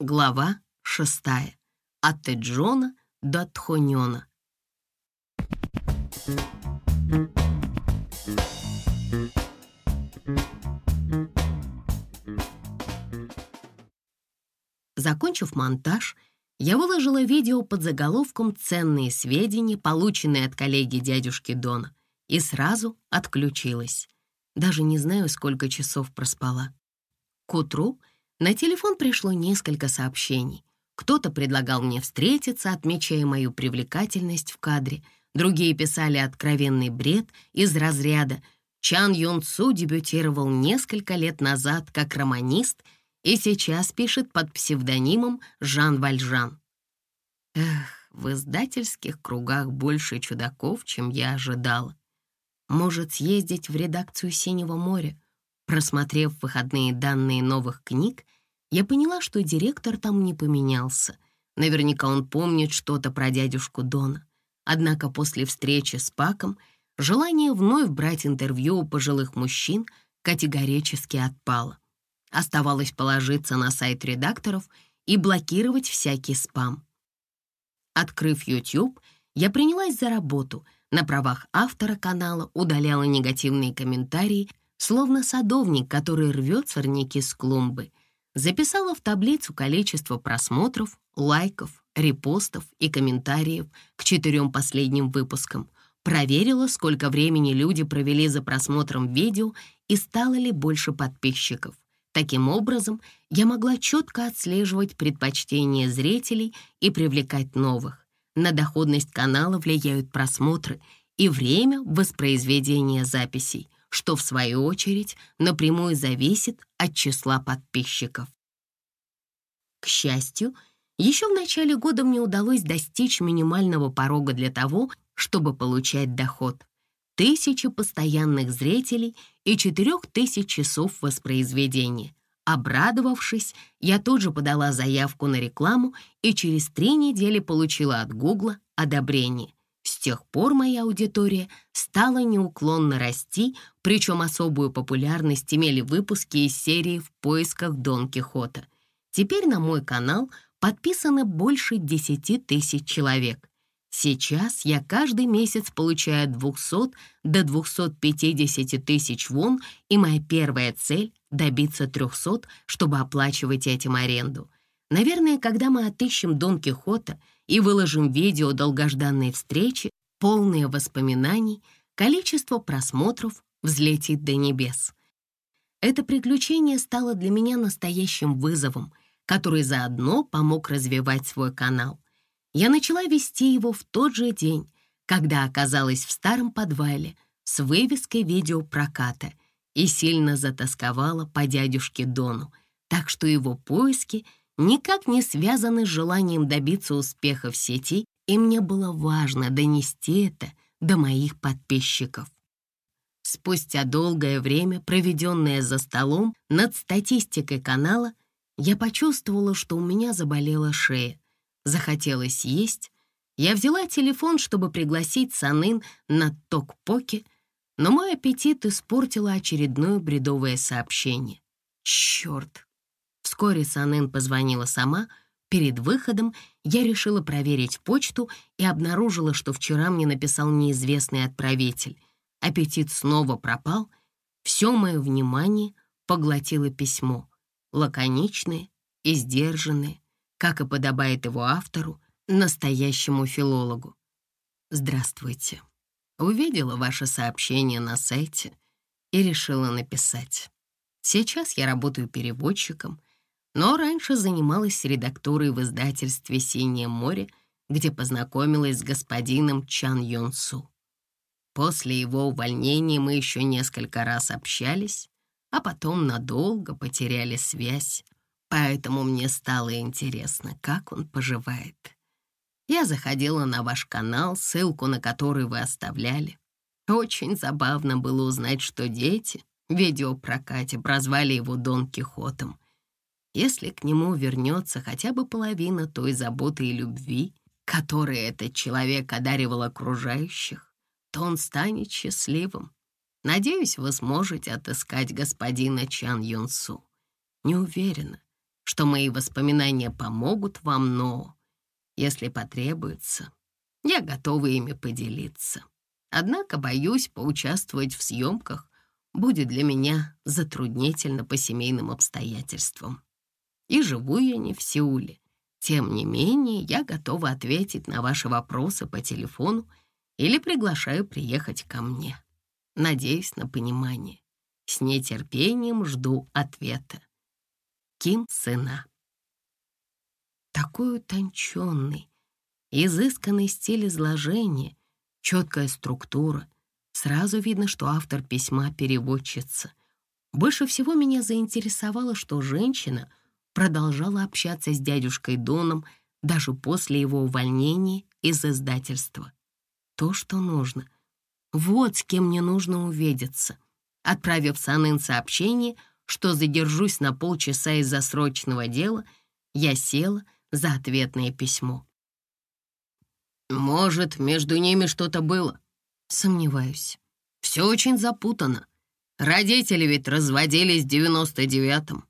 Глава шестая. От Теджона до Тхонёна. Закончив монтаж, я выложила видео под заголовком «Ценные сведения, полученные от коллеги дядюшки Дона», и сразу отключилась. Даже не знаю, сколько часов проспала. К утру на телефон пришло несколько сообщений. Кто-то предлагал мне встретиться, отмечая мою привлекательность в кадре. Другие писали откровенный бред из разряда «Чан Юн Цу дебютировал несколько лет назад как романист и сейчас пишет под псевдонимом Жан Вальжан». Эх, в издательских кругах больше чудаков, чем я ожидала. Может, съездить в редакцию «Синего моря»? Просмотрев выходные данные новых книг, я поняла, что директор там не поменялся. Наверняка он помнит что-то про дядюшку Дона. Однако после встречи с Паком желание вновь брать интервью у пожилых мужчин категорически отпало. Оставалось положиться на сайт редакторов и блокировать всякий спам. Открыв YouTube, я принялась за работу — на правах автора канала удаляла негативные комментарии, словно садовник, который рвет сорняки с клумбы. Записала в таблицу количество просмотров, лайков, репостов и комментариев к четырем последним выпускам. Проверила, сколько времени люди провели за просмотром видео и стало ли больше подписчиков. Таким образом, я могла четко отслеживать предпочтения зрителей и привлекать новых. На доходность канала влияют просмотры и время воспроизведения записей, что в свою очередь напрямую зависит от числа подписчиков. К счастью, еще в начале года мне удалось достичь минимального порога для того, чтобы получать доход. Тысячи постоянных зрителей и четырех тысяч часов воспроизведения. Обрадовавшись, я тут же подала заявку на рекламу и через три недели получила от Гугла одобрение. Тех пор моя аудитория стала неуклонно расти, причем особую популярность имели выпуски из серии «В поисках Дон Кихота». Теперь на мой канал подписано больше 10 тысяч человек. Сейчас я каждый месяц получаю от 200 до 250 тысяч вон, и моя первая цель — добиться 300, чтобы оплачивать этим аренду. Наверное, когда мы отыщем Дон Кихота и выложим видео долгожданной встречи, полные воспоминаний, количество просмотров взлетит до небес. Это приключение стало для меня настоящим вызовом, который заодно помог развивать свой канал. Я начала вести его в тот же день, когда оказалась в старом подвале с вывеской видеопроката и сильно затасковала по дядюшке Дону, так что его поиски никак не связаны с желанием добиться успеха в сети, и мне было важно донести это до моих подписчиков. Спустя долгое время, проведенное за столом над статистикой канала, я почувствовала, что у меня заболела шея. Захотелось есть. Я взяла телефон, чтобы пригласить Санын на ток-поке, но мой аппетит испортило очередное бредовое сообщение. Черт! Вскоре Санын позвонила сама. Перед выходом я решила проверить почту и обнаружила, что вчера мне написал неизвестный отправитель. Аппетит снова пропал. Все мое внимание поглотило письмо. Лаконичное и сдержанное, как и подобает его автору, настоящему филологу. «Здравствуйте. Увидела ваше сообщение на сайте и решила написать. Сейчас я работаю переводчиком, но раньше занималась редактурой в издательстве «Синее море», где познакомилась с господином Чан Йон Су. После его увольнения мы еще несколько раз общались, а потом надолго потеряли связь поэтому мне стало интересно, как он поживает. Я заходила на ваш канал, ссылку на который вы оставляли. Очень забавно было узнать, что дети в видеопрокате прозвали его Дон Кихотом. Если к нему вернется хотя бы половина той заботы и любви, которой этот человек одаривал окружающих, то он станет счастливым. Надеюсь, вы сможете отыскать господина Чан Юнсу. Не уверена, что мои воспоминания помогут вам, но, если потребуется, я готова ими поделиться. Однако, боюсь, поучаствовать в съемках будет для меня затруднительно по семейным обстоятельствам. И живу я не в Сеуле. Тем не менее, я готова ответить на ваши вопросы по телефону или приглашаю приехать ко мне. Надеюсь на понимание. С нетерпением жду ответа. Ким Сына. Такой утонченный, изысканный стиль изложения, четкая структура. Сразу видно, что автор письма — переводчица. Больше всего меня заинтересовало, что женщина продолжала общаться с дядюшкой Доном даже после его увольнения из издательства. То, что нужно. Вот с кем мне нужно увидеться. Отправив Санын сообщение, что задержусь на полчаса из-за срочного дела, я села за ответное письмо. «Может, между ними что-то было?» «Сомневаюсь. Все очень запутано. Родители ведь разводились в девяносто девятом».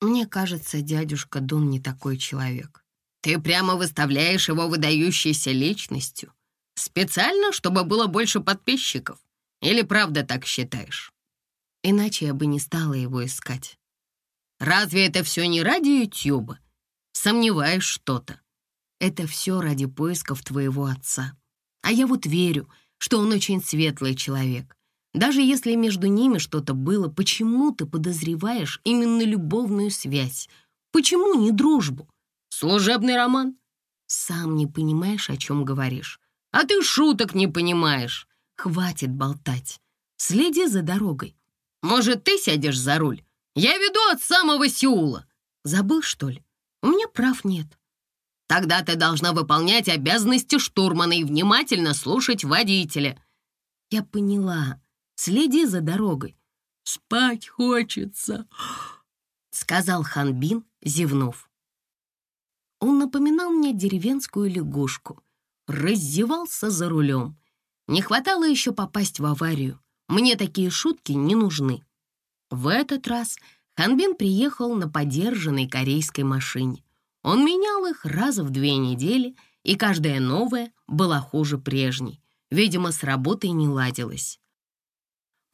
«Мне кажется, дядюшка Дон не такой человек». «Ты прямо выставляешь его выдающейся личностью? Специально, чтобы было больше подписчиков? Или правда так считаешь?» иначе я бы не стала его искать. Разве это все не ради Ютьюба? Сомневаюсь что-то. Это все ради поисков твоего отца. А я вот верю, что он очень светлый человек. Даже если между ними что-то было, почему ты подозреваешь именно любовную связь? Почему не дружбу? Служебный роман? Сам не понимаешь, о чем говоришь. А ты шуток не понимаешь. Хватит болтать. Следи за дорогой. Может, ты сядешь за руль? Я веду от самого Сеула. Забыл, что ли? У меня прав нет. Тогда ты должна выполнять обязанности штурмана и внимательно слушать водителя. Я поняла. Следи за дорогой. Спать хочется, сказал Ханбин, зевнув. Он напоминал мне деревенскую лягушку. Раздевался за рулем. Не хватало еще попасть в аварию. Мне такие шутки не нужны. В этот раз Ханбин приехал на подержанной корейской машине. Он менял их раза в две недели, и каждая новая была хуже прежней. Видимо, с работой не ладилось.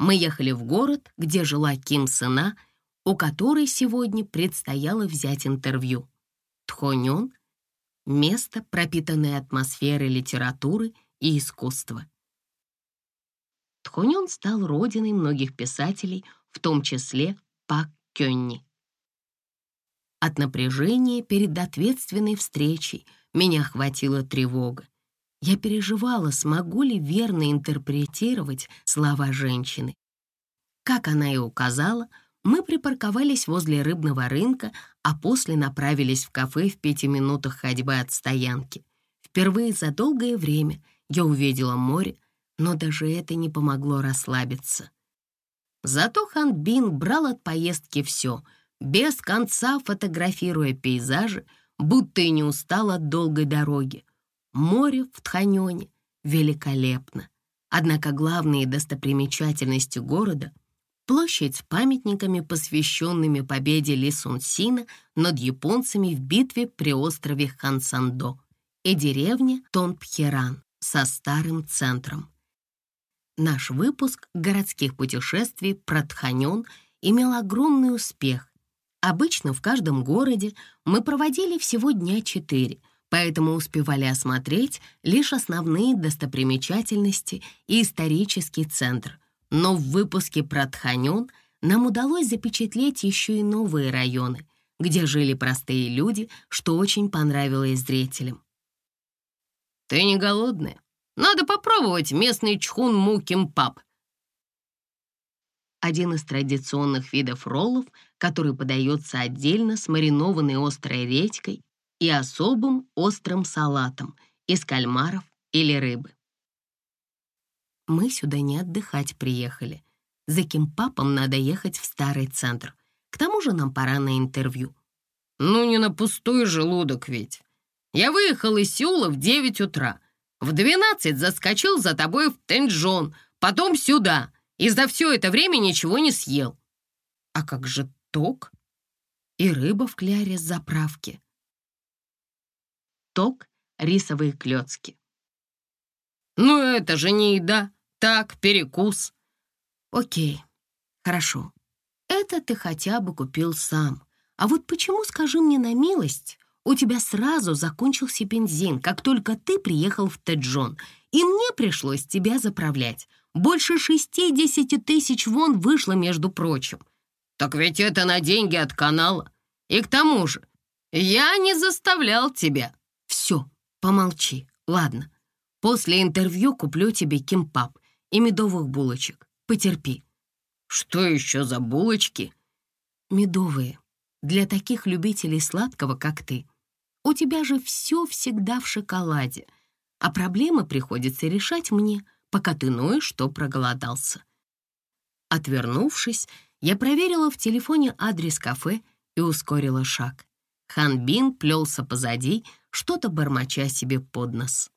Мы ехали в город, где жила Ким Сына, у которой сегодня предстояло взять интервью. Тхонён — место, пропитанное атмосферой литературы и искусства. Тхонён стал родиной многих писателей, в том числе Пак Кённи. От напряжения перед ответственной встречей меня охватила тревога. Я переживала, смогу ли верно интерпретировать слова женщины. Как она и указала, мы припарковались возле рыбного рынка, а после направились в кафе в пяти минутах ходьбы от стоянки. Впервые за долгое время я увидела море, но даже это не помогло расслабиться. Зато Хан Бин брал от поездки все, без конца фотографируя пейзажи, будто и не устал от долгой дороги. Море в Тханьоне великолепно. Однако главные достопримечательности города — площадь с памятниками, посвященными победе Ли Сун Сина над японцами в битве при острове Хансандо и деревня Тонпхеран со старым центром. Наш выпуск городских путешествий про Тханьон имел огромный успех. Обычно в каждом городе мы проводили всего дня четыре, поэтому успевали осмотреть лишь основные достопримечательности и исторический центр. Но в выпуске про Тханьон нам удалось запечатлеть еще и новые районы, где жили простые люди, что очень понравилось зрителям. «Ты не голодная?» Надо попробовать местный чхун му кимпап. Один из традиционных видов роллов, который подается отдельно с маринованной острой редькой и особым острым салатом из кальмаров или рыбы. Мы сюда не отдыхать приехали. За кимпапом надо ехать в старый центр. К тому же нам пора на интервью. Ну, не на пустой желудок ведь. Я выехал из Сеула в 9 утра. В двенадцать заскочил за тобой в Тенджон, потом сюда, и за все это время ничего не съел. А как же ток? и рыба в кляре с заправки. Ток, рисовые клёцки. «Ну это же не еда, так, перекус». «Окей, хорошо. Это ты хотя бы купил сам. А вот почему, скажи мне на милость, у тебя сразу закончился бензин, как только ты приехал в Теджон, и мне пришлось тебя заправлять. Больше 60 тысяч вон вышло, между прочим. Так ведь это на деньги от канала. И к тому же, я не заставлял тебя. Все, помолчи, ладно. После интервью куплю тебе кимпап и медовых булочек. Потерпи. Что еще за булочки? Медовые. Для таких любителей сладкого, как ты. У тебя же все всегда в шоколаде. А проблемы приходится решать мне, пока ты ноешь, что проголодался. Отвернувшись, я проверила в телефоне адрес кафе и ускорила шаг. Ханбин плелся позади, что-то бормоча себе под нос.